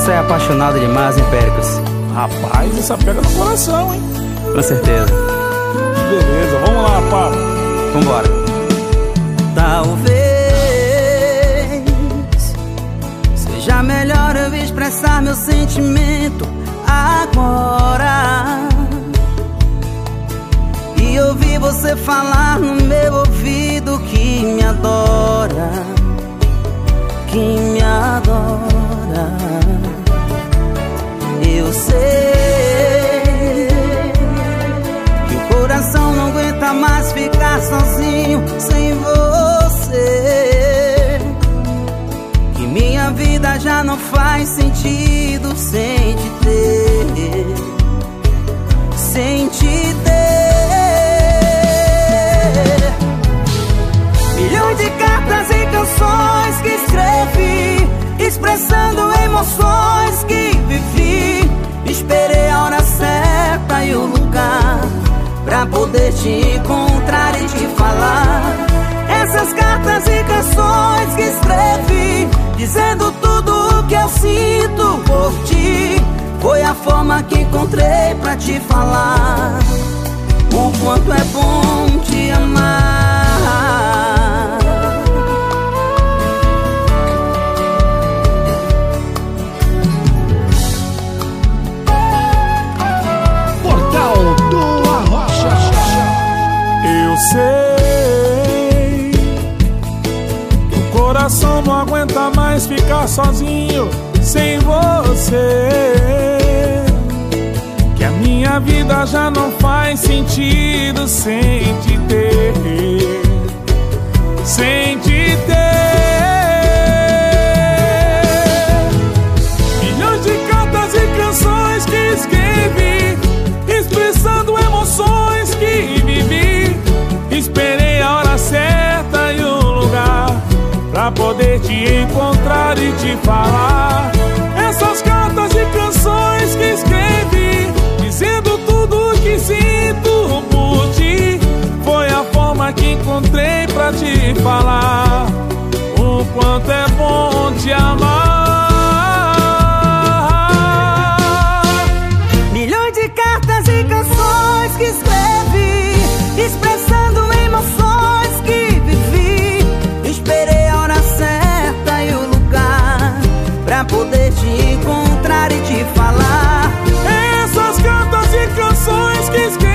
Essa é apaixonada demais, hein, Péricles? Rapaz, essa pega no coração, hein? Com certeza. Beleza, vamos lá, Pablo. Vambora. Talvez seja melhor eu expressar meu sentimento agora. E ouvir você falar no meu ouvido que me adora, que me expressando emoções que vivi. Esperei a hora certa e o lugar pra poder te encontrar e te falar. Essas cartas e canções que escrevi, dizendo tudo o que eu sinto por ti. Foi a forma que encontrei pra te falar. O quanto é bom não aguenta mais ficar sozinho sem você. Que a minha vida já não faz sentido sem te pra poder te encontrar e te falar. Essas cartas e canções que escrevi, dizendo tudo que sinto por ti. Foi a forma que encontrei pra te falar. O quanto é bom te amar. De te encontrar e te falar essas cartas e canções que escrevi.